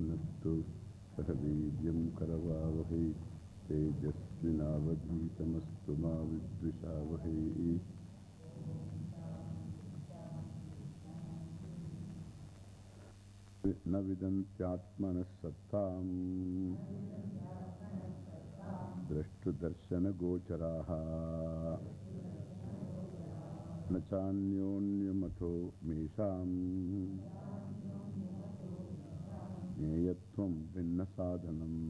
नस्तु सह वीर्यं करवावहै तेजस्विनावधीतमस्तु मा विद्विषावहै। न विदन्त्यात्मनः सत्ताम् द्रष्टुदर्शनगोचराः। न चान्योन्यमथो मेषाम्। ज्ञेयत्वं भिन्नसाधनम्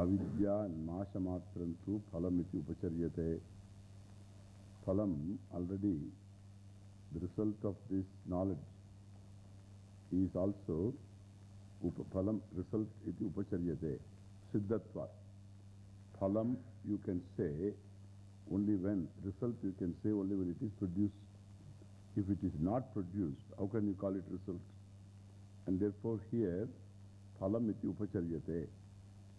अविद्या नाशमात्रं तु फलमिति उपचर्यते Phalam already, the result of this knowledge is also upa, Phalam result iti upacharyate, Siddhatva. Phalam you can say only when, result you can say only when it is produced. If it is not produced, how can you call it result? And therefore here, Phalam iti upacharyate.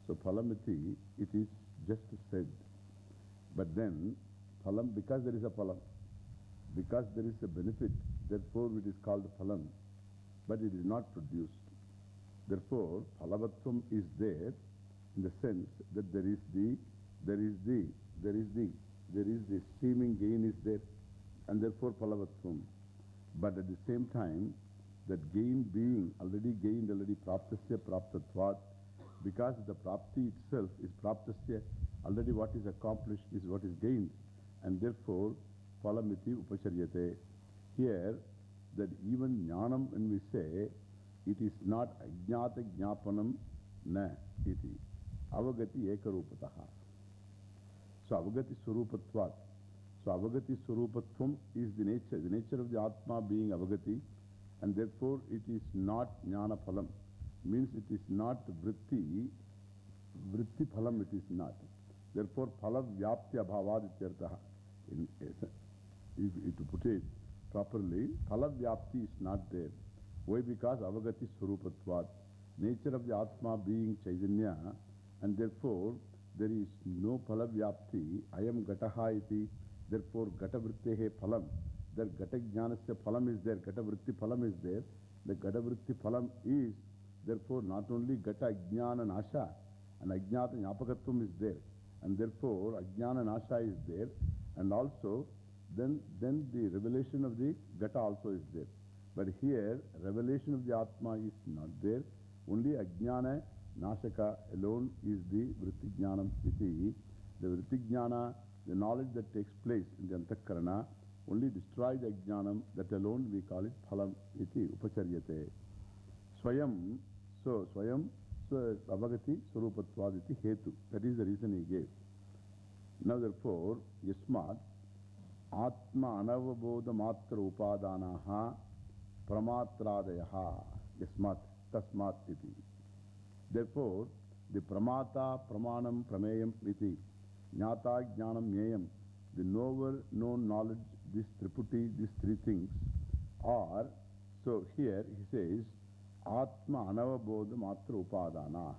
So Phalam iti, it is just said. But then, Phalam, because there is a phalam, because there is a benefit, therefore it is called phalam, but it is not produced. Therefore, phalavatvam is there in the sense that there is the, there is the, there is the, there is the seeming gain is there, and therefore phalavatvam. But at the same time, that gain being already gained, already praptasya praptatvat, because the prapti itself is praptasya, already what is accomplished is what is gained. And therefore, phalamiti upacharyate. Here, that even jnanam, when we say, it is not ajnata jnapanam na iti. Avagati ekarupataha. So, avagati surupatvat. So, avagati surupatvam is the nature, the nature of the atma being avagati, and therefore it is not jnana phalam. Means it is not vritti, vritti phalam it is not. Therefore, phala vyapti abhavad. In, if, if to put it properly, phala vyapti is not there. Why? Because avagati surupatvat. Nature of the atma being chaitanya, and therefore there is no phala vyapti. I am gataha iti. Therefore, gata vrittehe phalam. There gata jnanasya phalam is there, gata vritti phalam is there. The gata vritti phalam is, therefore, not only gata ajnana nasha, and ajnata nyapakatvam is there. And therefore, ajnana nasha is there. And also, then, then the revelation of the gata also is there. But here, revelation of the Atma is not there. Only ajnana nashaka alone is the vritti jnanam iti. The vritti jnana, the knowledge that takes place in the antakarana, only destroys the ajnanam. That alone we call it phalam iti upacharyate. Swayam, so swayam, so avagati surupatvad iti hetu. That is the reason he gave. Now therefore, yasmat atma anavabodha matra upadanaha pramatradayaha yasmat tasmat iti. Therefore, the pramata pramanam prameyam iti jnata jnanam nyayam the knower known knowledge, this triputi, these three things are, so here he says, Atma anavabodha matra upadanaha.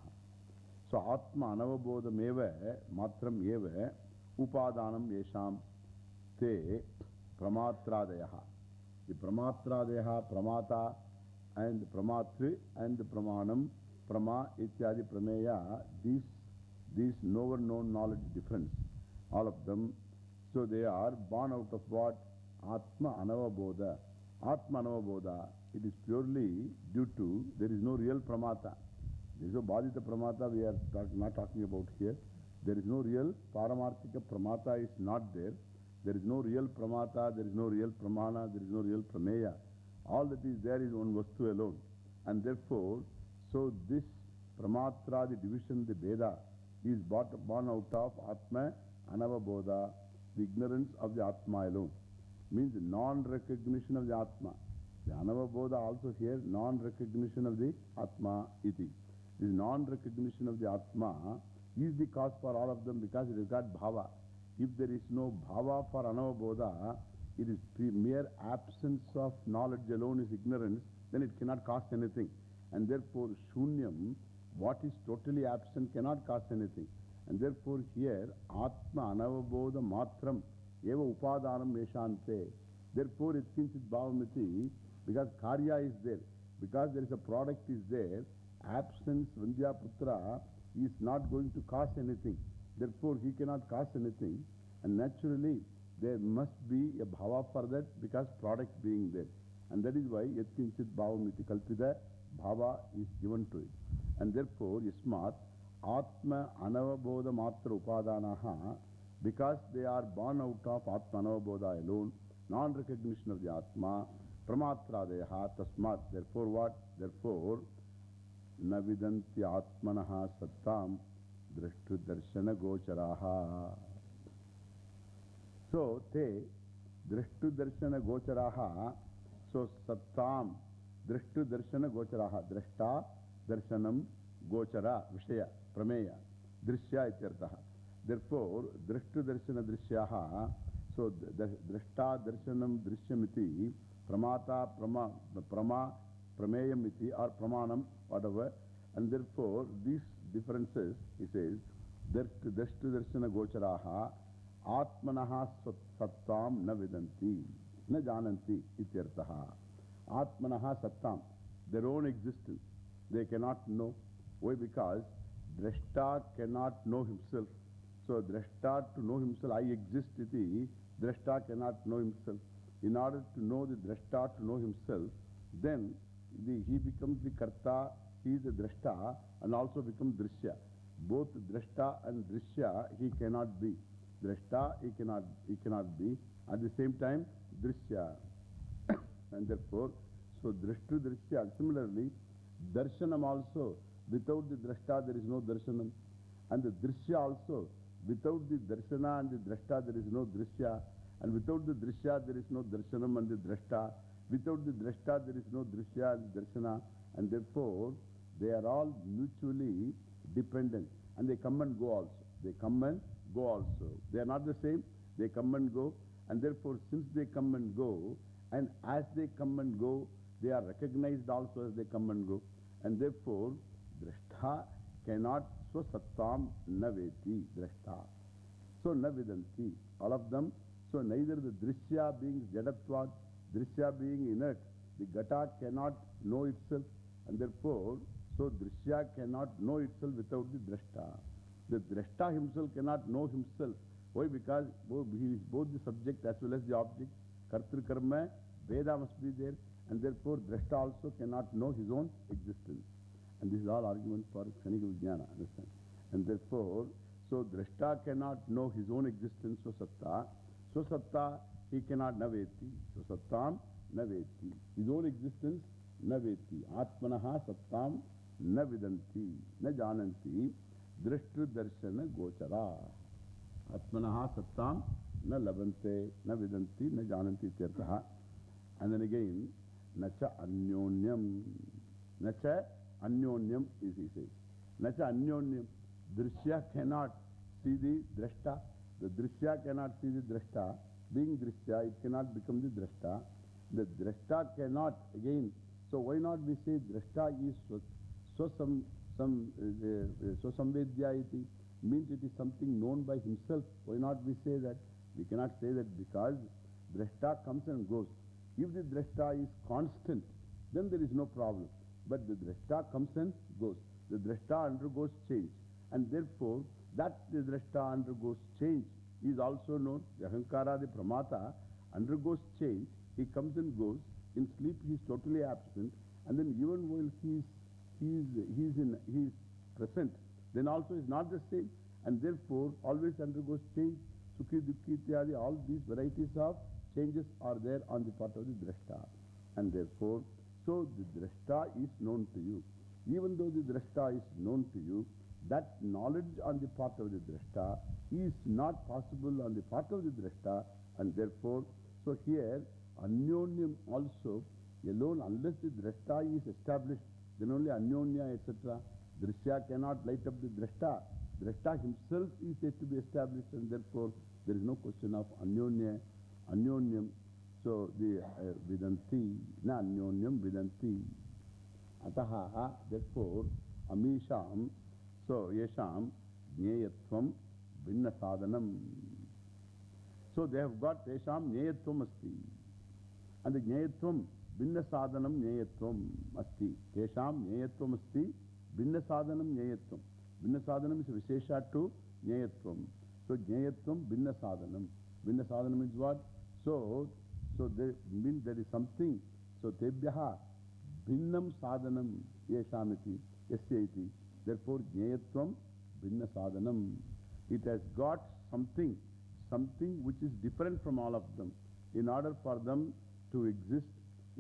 So Atma anavabodha meva matram eva upadanam yesham te pramatradayaha. The pramatradayaha, pramata and pramatri and pramanam, prama ityadi prameya, these, knower known knowledge difference, all of them. So they are born out of what? Atma anavabodha. Atma anavabodha. It is purely due to, there is no real pramata. There is no badita pramata we are talk, not talking about here. There is no real paramarthika pramata is not there. There is no real pramata, there is no real pramana, there is no real prameya. All that is there is one vastu alone. And therefore, so this pramatra, the division, the Veda, is born out of Atma Anavabodha, the ignorance of the Atma alone. Means non-recognition of the Atma. The Anavabodha also here, non-recognition of the Atma iti. This non-recognition of the Atma is the cause for all of them because it has got bhava. If there is no bhava for Anavabodha, it is mere absence of knowledge alone is ignorance, then it cannot cause anything. And therefore, shunyam, what is totally absent cannot cause anything. And therefore here, Atma Anavabodha Matram eva upadanam meshante. Therefore, itkinchit bhavamiti, because karya is there, because there is a product is there, absence Vandhyaputra is not going to cause anything. Therefore, he cannot cause anything. And naturally, there must be a bhava for that because product being there. And that is why yatkinchit bhavamiti kalpita bhava is given to it. And therefore, yasmat atma anavabodha matra upadanaha because they are born out of atma anavabodha alone, non-recognition of the atma, pramatradeha tasmat. Therefore what? Therefore, navidanti atmanaha sattam drashtu darshana gocharaha. So, te drashtu darshana gocharaha. So, sattam darshanam drishyamiti pramata prama prama prameyam iti or pramanam whatever. And therefore, these differences, he says, drashtu darshana gocharaha atmanaha sattam na vidanti na jananti ityartaha. Atmanaha sattam, their own existence, they cannot know. Why? Because drashta cannot know himself. So, drashta to know himself, I exist iti, drashta cannot know himself. In order to know the drashta to know himself, then the, he becomes the karta, he is the drashta and also becomes drishya. Both drashta and drishya he cannot be. Drashta he cannot, he cannot be. At the same time, drishya. And therefore, so drashtu drishya. Similarly, darshanam also, without the drashta there is no darshanam. And the drishya also, without the darshana and the drashta there is no drishya. And without the drishya there is no darshanam and the drashta. Without the drashta there is no drishya and darshana. And therefore, they are all mutually dependent. And they come and go also. They come and go also. They are not the same. They come and go. And therefore, since they come and go, and as they come and go, they are recognized also as they come and go. And therefore, drashta cannot, so sattam naveti, drashta. So navidanti, all of them. So neither the drishya being jadatvat, drishya being inert, the gata cannot know itself. And therefore, so drishya cannot know itself without the drashta. The drashta himself cannot know himself. Why? Because both, he is both the subject as well as the object. Kartri karma, Veda must be there. And therefore, drashta also cannot know his own existence. And this is all argument for Khanika Vijnana, understand? And therefore, so drashta cannot know his own existence, so satta. So satta, he cannot naveti. So sattam naveti. His own existence, naveti. Atmanaha sattam navidanti. Na jananti. Drashtu darshana gochara. Atmanaha sattam na labante, na vidanti, na jananti tirtaha. And then again, nacha anyonyam. Nacha anyonyam is he says. Nacha anyonyam. Drishya cannot see the drashta. The drishya cannot see the drashta. Being drishya, it cannot become the drashta. The drashta cannot, again, so why not we say drashta is some, some, uh, uh, so samvedya iti, means it is something known by himself. Why not we say that? We cannot say that because drashta comes and goes. If the drashta is constant, then there is no problem. But the drashta comes and goes. The drashta undergoes change. And therefore, that the drashta undergoes change is also known. The Ahankara, the Pramata, undergoes change. He comes and goes. In sleep, he is totally absent. And then even while he is, he is, he is, in, he is present, then also is not the same. And therefore, always undergoes change. Sukhi, Dukhi, Ityadi, all these varieties of changes are there on the part of the drashta. And therefore, so the drashta is known to you. Even though the drashta is known to you, that knowledge on the part of the drashta is not possible on the part of the drashta. And therefore, so here, anyonyam also, alone, unless the drashta is established, then only anyonya, etc. Drishya cannot light up the drashta. Drashta himself is said to be established, and therefore, there is no question of anyonya, anyonyam. So, the uh, Vidanti, na anyonyam Vidanti. Ataha, therefore, Amisham, so Yesham, Jneyatvam, Vinna Sadhanam. So they have got Tesham Nyayatvam Asti. And the Nyayatvam, Binna Sadhanam Nyayatvam Asti. Tesham Nyayatvam Asti, Binna Sadhanam Nyayatvam. Binna Sadhanam is a Vishesha to Nyayatvam. So Nyayatvam Binna Sadhanam. Binna Sadhanam means what? So, so there means there is something. So Tebhyaha Binnam Sadhanam Yeshamiti Yasyaiti. Therefore Nyayatvam Binna Sadhanam. It has got something, something which is different from all of them. In order for them to exist,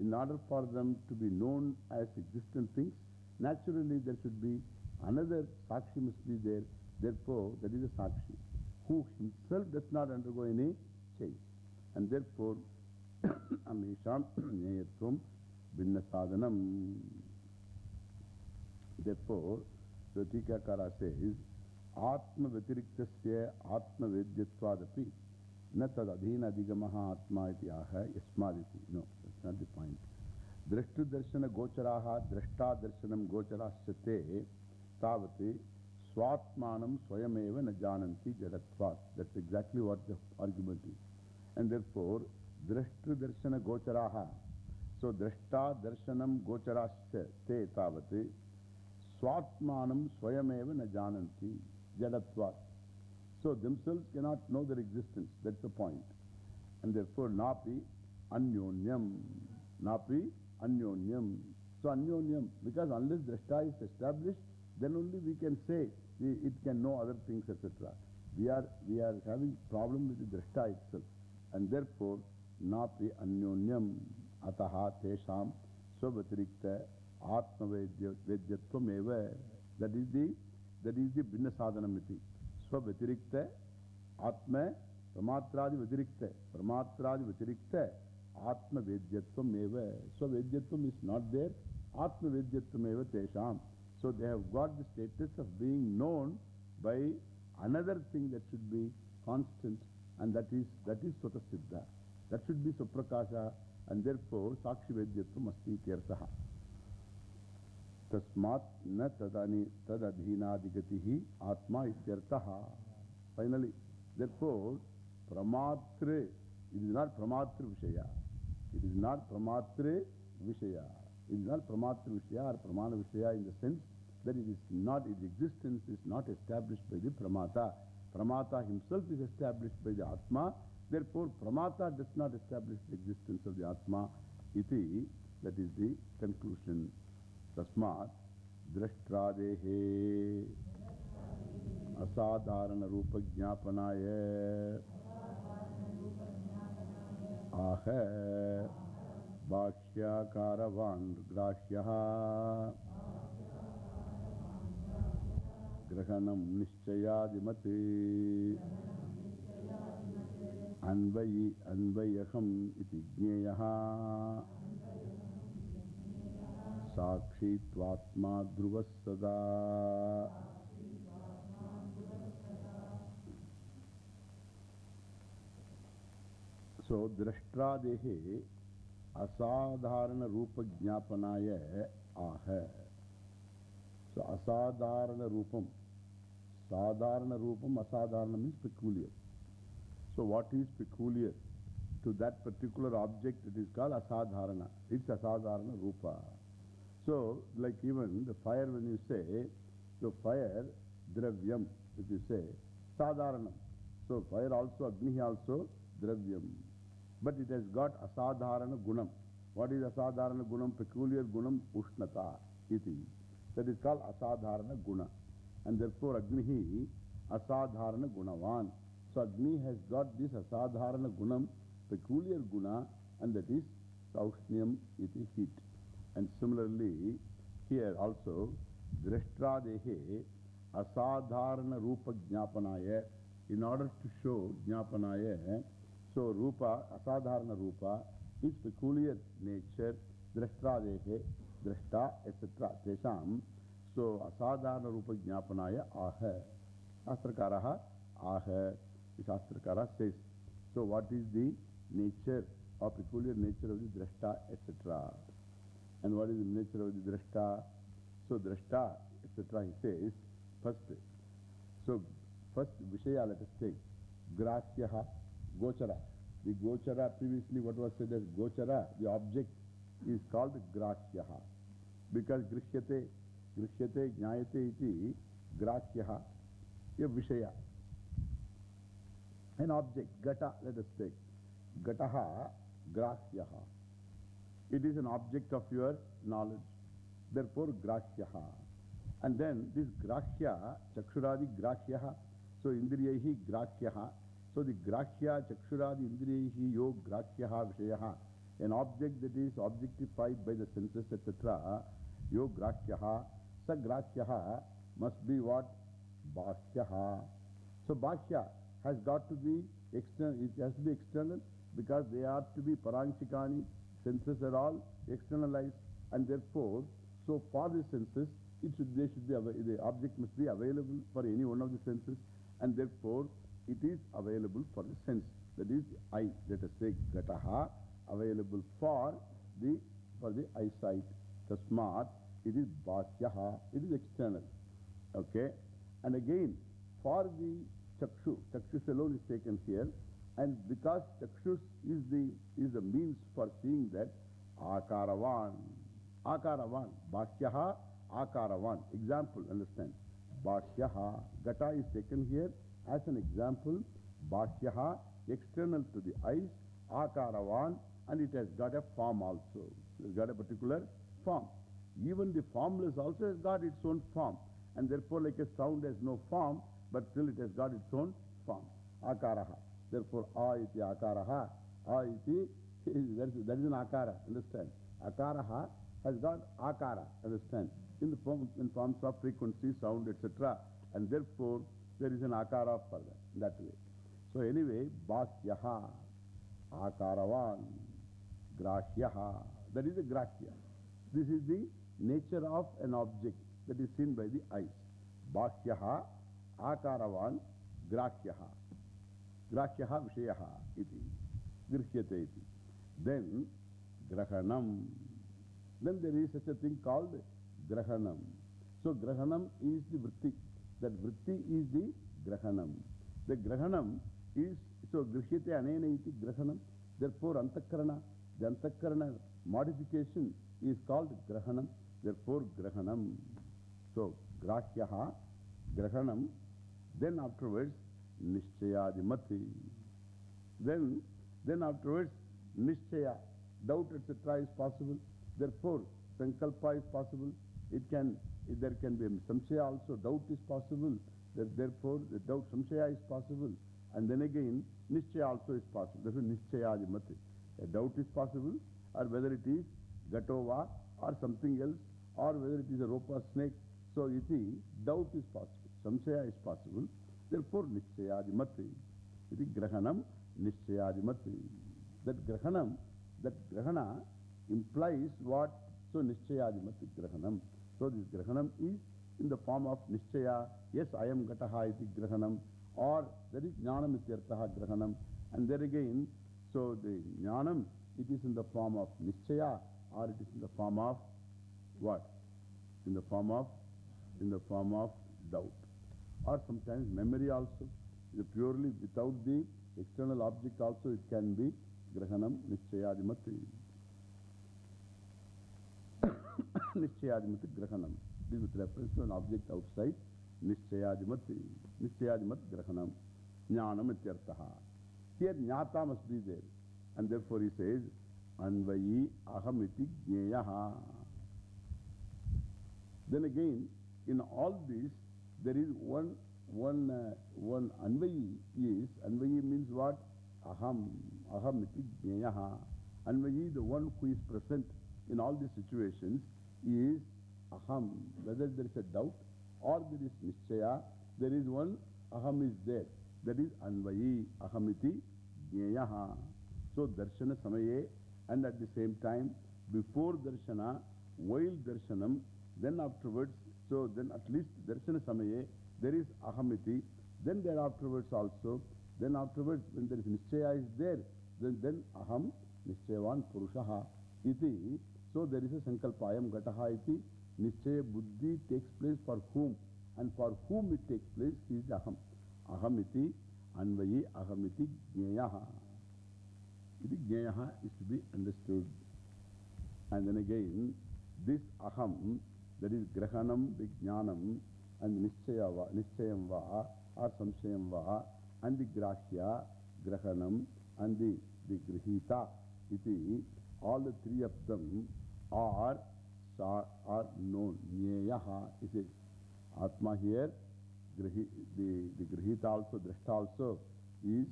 in order for them to be known as existent things, naturally there should be another Sakshi must be there. Therefore, that is a Sakshi who himself does not undergo any change. And therefore, Amesham Nyayatvam Binna Sadhanam. Therefore, the Tikakara says, Atma Vatiriktasya Atma Vedyattvadapi Na tad adhina adhigamaha atma iti aha yasmaditi. No, that's not the point. Drashtu darshana gocharaha drashta darshanam gocharasyate tavati swatmanam swayameva na jananti jadatvat. That's exactly what the argument is. And therefore, drashtu darshana gocharaha. So, drashta darshanam gocharasyate tavati swatmanam swayameva na jananti jadatvat. So themselves cannot know their existence. That's the point. And therefore, napi anyonyam. Napi anyonyam. So anyonyam, because unless drashta is established, then only we can say we, it can know other things, etc. We are, we are having problem with the drashta itself. And therefore, napi anyonyam ataha tesham swavatirikta atma vedyatvam eva. That is the, that is the binna sadhanamiti. Swavatirikta Atma Pramatradi Vatirikta Pramatradi Vatirikta Atma Vedyatvam Eva. Swavedyatvam is not there. Atma Vedyatvam Eva Tesham. So they have got the status of being known by another thing that should be constant and that is, that is Swata Siddha. That should be Suprakasha and therefore Sakshi Vedyatvam Asti Tirthaha. Tasmat na tadani tadadhinadhigatihi atma ityartaha. Finally, therefore, pramatre, it is not pramatre vishaya. It is not pramatre vishaya. It is not pramatre vishaya or pramana vishaya in the sense that it is not, its existence is not established by the pramata. Pramata himself is established by the atma. Therefore, pramata does not establish the existence of the atma. Iti, that is the conclusion. Tasmat drashtradehe asadharana rupa jnapanaya aha bhashyakaravan grashyaha jneyaha Sakshi Tvatma Druvasada. So, Drashtradehe Asadharana Rupa Jnapanaya Aha. So, Asadharana Rupam. To that particular object? It is called Asadharana. It's Asadharana Rupa. So, like even the fire, when you say, so fire, dravyam, if you say, sadharanam. So, fire also, Agni also, dravyam. But it has got asadharana gunam. What is asadharana gunam? Peculiar gunam, ushnata, iti. That is called asadharana guna. And therefore, Agni, asadharana gunavan. So, Agni has got this asadharana gunam, peculiar guna, and that is saushnyam, iti, heat. And similarly, here also, Drashtradehe Asadharana Rupa Jnapanaya, in order to show Jnapanaya, so Rupa, Asadharana Rupa, is peculiar nature, Drashtradehe, Drashta, etc. Tesham. So Asadharana Rupa Jnapanaya Aha. Shastrakaraha Aha. Shastrakara says. So what is the nature or peculiar nature of the Drashta, etc. And what is the nature of the drashta? So, drashta, etc. he says, first. So, first Vishaya let us take. Grasyaha. Gochara. The Gochara, previously what was said as Gochara, the object is called Grahyaha. Because Grishyate, Grishyate, Jnayate iti Grahyaha, a Vishaya. An object, Gata, let us take. Gataha, Grahyaha. It is an object of your knowledge. Therefore, Grahyaha. And then this Grahya, Chakshuradi Grahyaha. So, Indriyahi Grahyaha. So, the Grahya, Chakshuradi Indriyahi Yog Grahyaha Vishayaha. An object that is objectified by the senses, etc. Yog Grahyaha. Grahyaha must be what? Bhashyaha. So, Bhashya has got to be external, it has to be external because they are to be Paranchikani. Senses are all externalized and therefore, so for the senses, it should, they should be, the object must be available for any one of the senses and therefore it is available for the sense. That is I, let us say Gataha, available for the, for the eyesight. Tasmat, it is Bhashyaha, it is external. Okay? And again, for the Chakshu, Chakshus alone is taken here and because Chakshus is the, is the means for seeing that Akaravan, Akaravan, Bhashyaha, Akaravan. Example, understand. Bhashyaha, Gata is taken here as an example. Bhashyaha, external to the eyes, Akaravan, and it has got a form also. It has got a particular form. Even the formless also has got its own form. And therefore, like a sound has no form, but still it has got its own form. Akaraha. Therefore, A iti Akaraha. A iti, that is, an Akara, understand? Akaraha has got Akara, understand? In the form, in forms of frequency, sound, etc. And therefore, there is an Akara for that, that way. So anyway, Bhasyaha, Akaravan, Grahyaha, that is a Grahya. This is the nature of an object that is seen by the eyes. Bhasyaha, Akaravan, Grahyaha. Grahyaha Vishayaha iti. Grihyate iti. Then, Grahanam. Then there is such a thing called Grahanam. So, Grahanam is the Vritti. That Vritti is the Grahanam. The Grahanam is, so Grihyate Anena iti Grahanam. Therefore, Antakarana, the Antakarana modification is called Grahanam. Therefore, Grahanam. So, Grahyaha, Grahanam. Then afterwards, Nishchayadimati. Then, then afterwards, Nishchaya, doubt etc. is possible. Therefore, Sankalpa is possible. It can, it, there can be Samshaya also, doubt is possible. That therefore, the doubt, Samshaya is possible. And then again, Nishchaya also is possible. Therefore, Nishchayadimati. A doubt is possible, or whether it is Gatova or something else, or whether it is a rope or snake. So, you see, doubt is possible. Samshaya is possible. Therefore, Nishchayadimati. Iti Grahanam Nishchayadimati. That Grahanam, that Grahana implies what? So, Nishchayadimati Grahanam. So, this Grahanam is in the form of Nishchaya. Yes, I am Gataha iti Grahanam. Or that is Jnanam ityartaha Grahanam. And there again, so the Jnanam, it is in the form of Nishchaya or it is in the form of what? In the form of, in the form of doubt. Or sometimes memory also. Purely without the external object also it can be Grahanam Nishchayadimati. Nishchayadimati Grahanam. This with reference to an object outside Nishchayadimati. Nishchayadimat Grahanam. Jnanam ityartaha. Here Jnata must be there. And therefore he says, Anvayi ahamiti jneyaha. Then again, in all this, there is one, one, uh, one Anvayi is, Anvayi means what? Aham, ahamiti jneyaha. Anvayi, the one who is present in all these situations, is Aham. Whether there is a doubt or there is Nishchaya, there is one Aham is there. That is Anvayi, Ahamiti jneyaha. So, Darshana Samaye, and at the same time, before Darshana, while Darshanam, then afterwards, so then at least Darshana Samaye, there is Ahamiti, then there afterwards also, then afterwards, when there is Nishchaya is there, then, then Aham Nishchayavan Purushaha iti. So there is a Sankalpayam Gataha iti. Nishchaya Buddhi takes place for whom? And for whom it takes place, is Aham. Aham iti Anvayi Ahamiti Jnayaha. Iti Jnayaha is to be understood. And then again, this Aham, that is Grahanam, Vijnanam, and Nischayam Va, or Samshayam Va, and the Grahya, Grahanam, and the, the Grihita, iti, all the three of them are, are known. Nyayaha is it. Atma here, grihi, the, the Grihita also, Drashta also is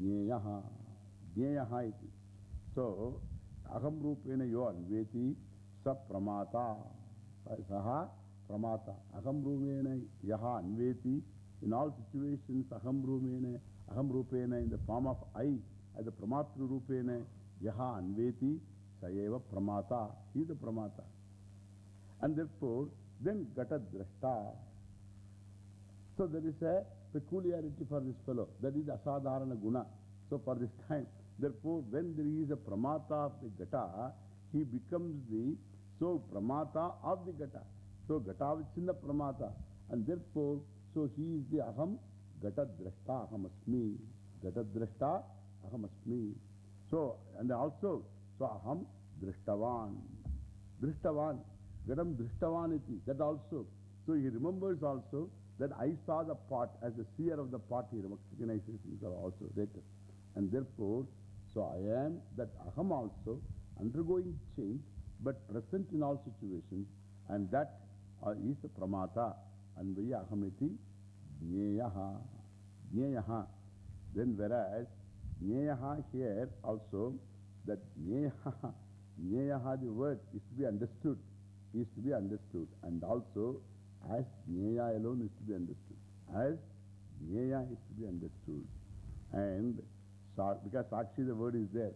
Nyayaha. Nyayaha iti. So, Aham Rupena yo anveti sa pramata. Saha pramata. Aham Rupena yaha anveti. In all situations, Aham Rupena, Aham Rupena in the form of I, as the Pramatru Rupena yaha anveti, sayeva pramata. He is the pramata. And therefore, then Gata Drashta. So there is a peculiarity for this fellow. That is Asadharana Guna. So for this time, therefore, when there is a pramata of the Gata, he becomes the so pramata of the Gata. So Gata the pramata. And therefore, so he is the Aham Gata Drashta Ahamasmi. Gata Drashta Ahamasmi. So, and also, so Aham Drishtavan. Drishtavan. Gadam Drishtavan iti. That also. So he remembers also that I saw the pot as the seer of the pot. He recognizes himself also later. And therefore, so I am that Aham also undergoing change but present in all situations. And that uh, is the Pramata. Anvaya Ahamiti Jneyaha. Jneyaha. Then whereas Jneyaha here also, that Jneyaha, Jneyaha the word is to be understood, is to be understood. And also as Jneya alone is to be understood. As Jneya is to be understood. And because Sakshi the word is there.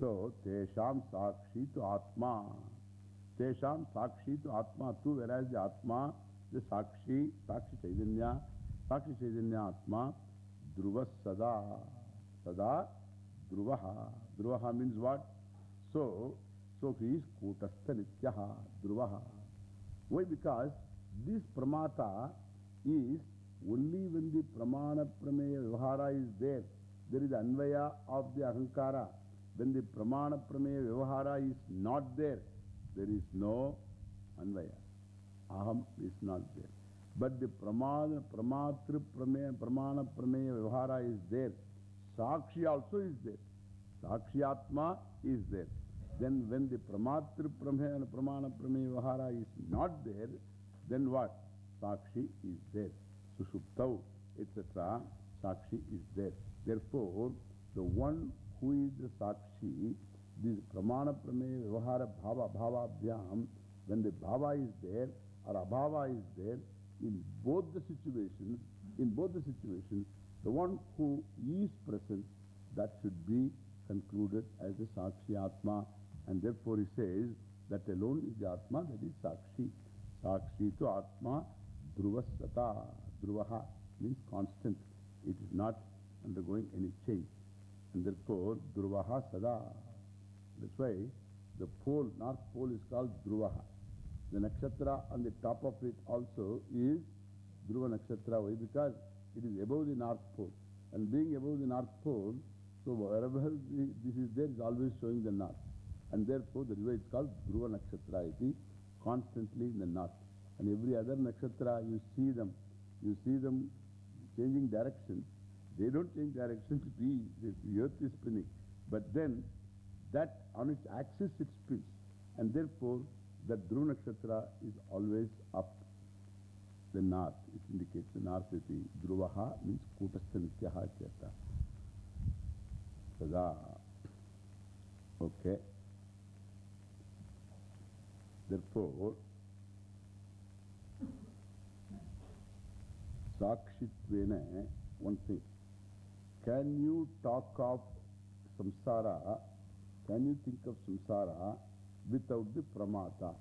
So, Tesham Sakshi to Atma. Tesham Sakshi to Atma too, whereas the Atma, the Sakshi, Sakshi Chaitanya, Sakshi Chaitanya Atma, Dhruva Sada. Sada Dhruvaha. Dhruvaha means what? So, so he is Kutastha Nityaha, Dhruvaha. Why? Because this Pramata is only when the Pramana Prameya Vivahara is there. There is Anvaya of the Ahankara. When the Pramana Prameya Vivahara is not there, there is no Anvaya. Aham is not there. But the Pramana, Pramatri Prameya, Pramana Prameya Vivahara is there. Sakshi also is there. Sakshyatma is there. Then when the Pramatri Prameya, Pramana Prameya Vivahara is not there, then what? Sakshi is there. Sushuptau, etc. Sakshi is there. Therefore, the one who is the Sakshi, this Pramana Prameya Vivahara Bhava Bhava Bhyam, when the Bhava is there or Abhava is there, in both the situations, in both the situations, the one who is present, that should be concluded as the Sakshi Atma. And therefore he says that alone is the Atma, that is Sakshi. Sakshi to Atma, Dhruvasata. Dhruvaha means constant. It is not undergoing any change. And therefore, Dhruvaha Sada. That's why the pole, North Pole is called Dhruvaha. The nakshatra on the top of it also is Dhruva nakshatra. Why? Because it is above the North Pole. And being above the North Pole, so wherever this is there is always showing the North. And therefore, the river is called Dhruva nakshatra. It is constantly in the North. And every other nakshatra, you see them, you see them changing direction. They don't change direction, the, the earth is spinning. But then, that on its axis it spins. And therefore, that Dhruva nakshatra is always up the north. It indicates the north is the Dhruvaha means Kutastha Nityaha Cheta. Sada. Okay. Therefore, Sakshitvena, one thing. Can you talk of samsara? Can you think of samsara without the pramata?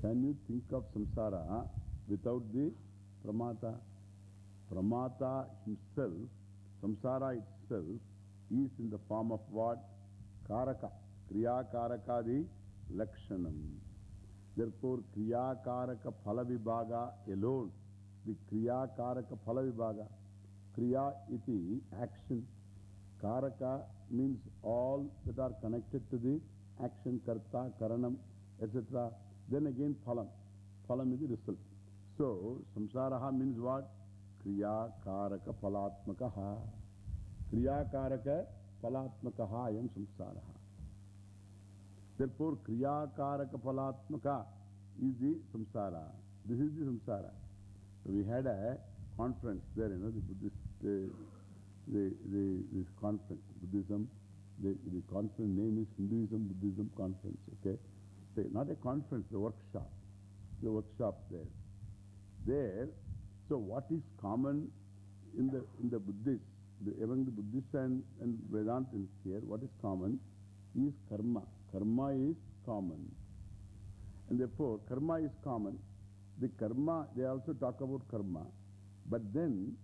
Can you think of samsara without the pramata? Pramata himself, samsara itself, is in the form of what? Karaka. Kriya Karakadi Lakshanam. Therefore, Kriya Karaka Phalavibhaga alone, the Kriya Karaka Phalavibhaga, Kriya iti action. Karaka means all that are connected to the action, karta, karanam, etc. Then again phalam. Phalam is the result. So, samsaraha means what? Kriya karaka phalatmakaha. Kriya karaka phalatmakaha ayam samsaraha. Therefore, Kriya karaka phalatmaka is the samsara. This is the samsara. So we had a conference there, you know, the Buddhist, uh, the, the, this conference, Buddhism, the, the conference name is Hinduism Buddhism Conference, okay? The, not a conference, the workshop, the workshop there. There, so what is common in the, in the Buddhists, the, among the Buddhists and, and Vedantins here, what is common is karma. Karma is common. And therefore, karma is common. The karma, they also talk about karma. But then,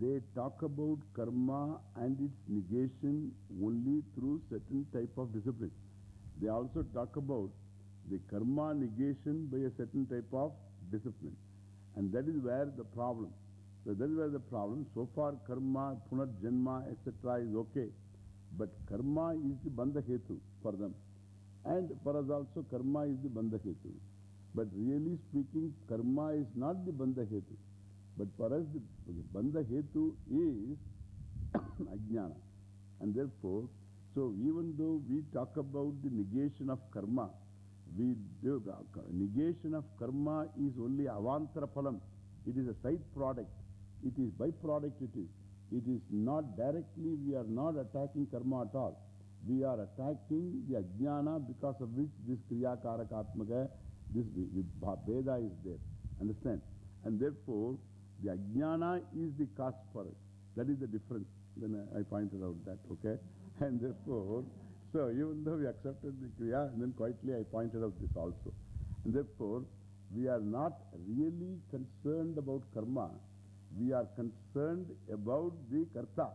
they talk about karma and its negation only through certain type of discipline. They also talk about the karma negation by a certain type of discipline. And that is where the problem. So that is where the problem. So far, karma, punarjanma, etc. is okay. But karma is the bandha hetu for them. And for us also, karma is the bandha hetu. But really speaking, karma is not the bandha hetu. But for us, the bandha hetu is ajnana. And therefore, so even though we talk about the negation of karma, we do, negation of karma is only avantara phalam. It is a side product. It is byproduct it is. It is not directly, we are not attacking karma at all. We are attacking the ajnana because of which this kriya karakatmaka, this Veda is there. Understand? And therefore, the ajnana is the cause for it. That is the difference. Then I pointed out that, okay? And therefore, so even though we accepted the kriya, and then quietly I pointed out this also. And therefore, we are not really concerned about karma. We are concerned about the karta.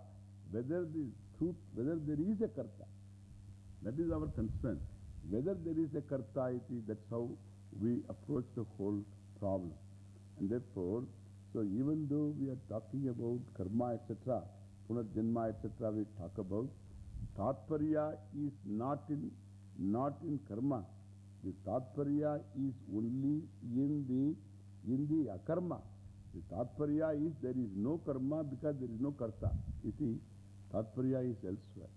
Whether the truth, whether there is a karta. That is our concern. Whether there is a karta, that's how we approach the whole problem. And therefore, so even though we are talking about karma, etc., punarjanma, etc., we talk about, tatparya is not in, not in karma. The tatparya is only in the, in the akarma. The tatparya is there is no karma because there is no karta. You see, tatparya is elsewhere.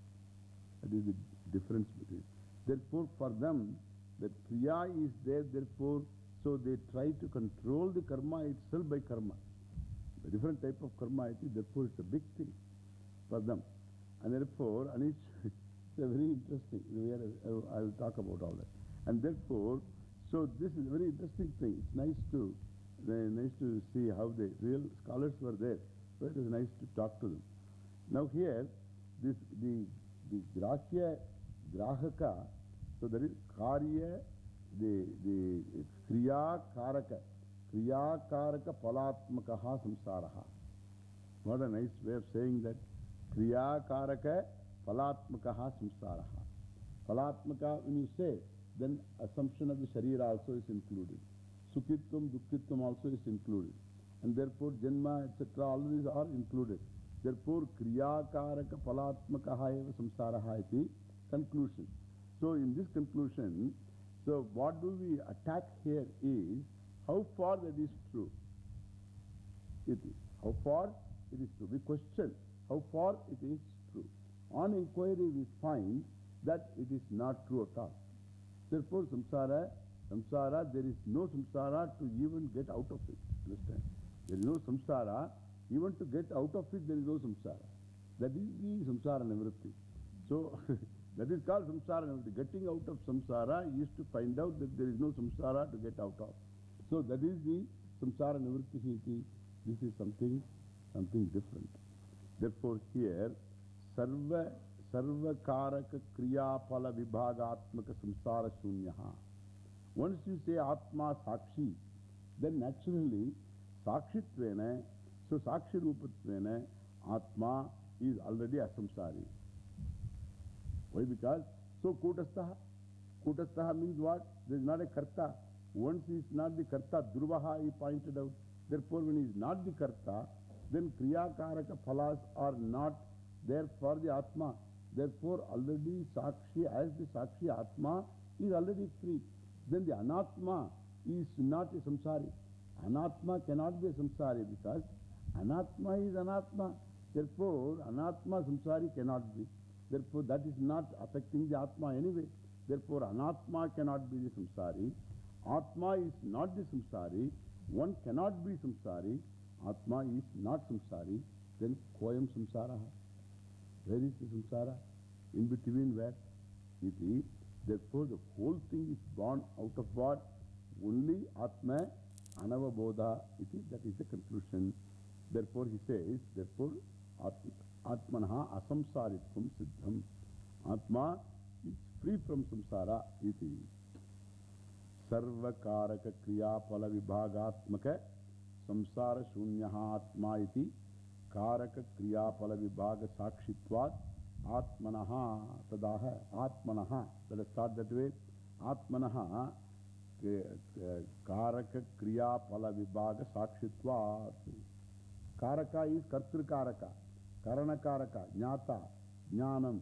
That is the difference between. Therefore, for them, the kriya is there, therefore, so they try to control the karma itself by karma. The different type of karma, I think, therefore, it's a big thing for them. And therefore, and it's, it's a very interesting, we are, uh, I will talk about all that. And therefore, so this is a very interesting thing. It's nice to, uh, nice to see how the real scholars were there. So it is nice to talk to them. Now here, this, the, the grahya, grahaka, so there is karya, the, the kriya karaka, kriya karaka palatmakaha samsaraha. What a nice way of saying that. Kriya karaka palatmakaha samsaraha. Palatmaka, when you say, then assumption of the sharira also is included. Sukhitvam, dukkitvam also is included. And therefore, janma, etc., all these are included. Therefore, kriyakaraka palatmakaha eva samsaraha iti conclusion. So, in this conclusion, so what do we attack here is how far that is true. It is. How far it is true. We question how far it is true. On inquiry, we find that it is not true at all. Therefore, samsara, samsara, there is no samsara to even get out of it. Understand? There is no samsara. Even to get out of it, there is no samsara. That is the samsara nivritti. So, that is called samsara nivritti. Getting out of samsara is to find out that there is no samsara to get out of. So, that is the samsara nivritti. This is something, something different. Therefore, here, sarva sarvakaraka kriyapala vibhagatmaka samsara shunyaha. Once you say Atma Sakshi, then naturally Sakshitvena, so Sakshi Rupatvena, Atma is already asamsari. Why? Because, so Kutastaha. Kutastaha means what? There is not a Karta. Once he is not the Karta, Dhruvaha he pointed out. Therefore, when he is not the Karta, then Kriya Karaka Phalas are not there for the Atma. Therefore, already Sakshi, as the Sakshi Atma is already free. Then the Anatma is not a samsari. Anatma cannot be a samsari because Anatma is Anatma. Therefore, Anatma samsari cannot be. Therefore, that is not affecting the Atma anyway. Therefore, Anatma cannot be the samsari. Atma is not the samsari. One cannot be samsari. Atma is not samsari. Then, koyam samsara. Where is the samsara? In between where? Iti. Therefore, the whole thing is born out of what? Only Atma, Anavabodha. Iti. That is the conclusion. Therefore, he says, therefore, Kriyapala vibhaga sakshitvat atmanaha tadaha atmanaha. Let us start that way. Atmanaha karaka kriyapala vibhaga sakshitvat. Karaka is kartru karaka. Karana. Jnata. Jnanam.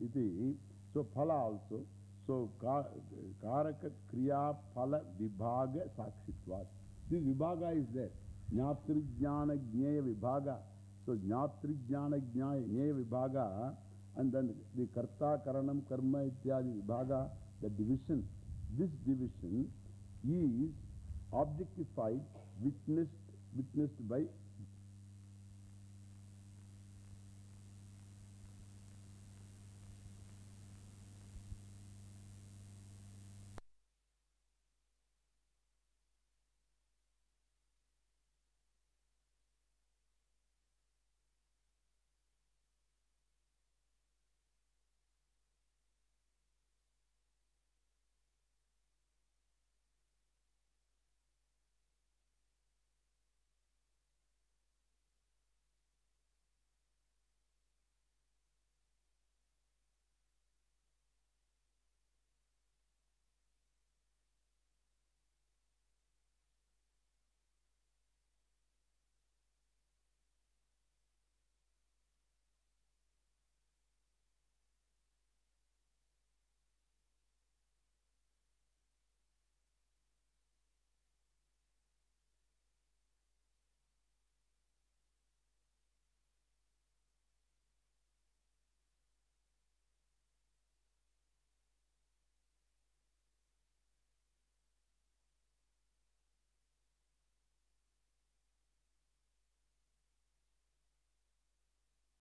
Iti. So phala also. So karaka kriya phala vibhaga sakshitvat. This vibhaga is there. Jnatri jnana jnaya vibhaga. So jnatri jnana jnaya vibhaga. And then the karta karanam karma ityadi vibhaga. The division. This division is objectified, witnessed, witnessed by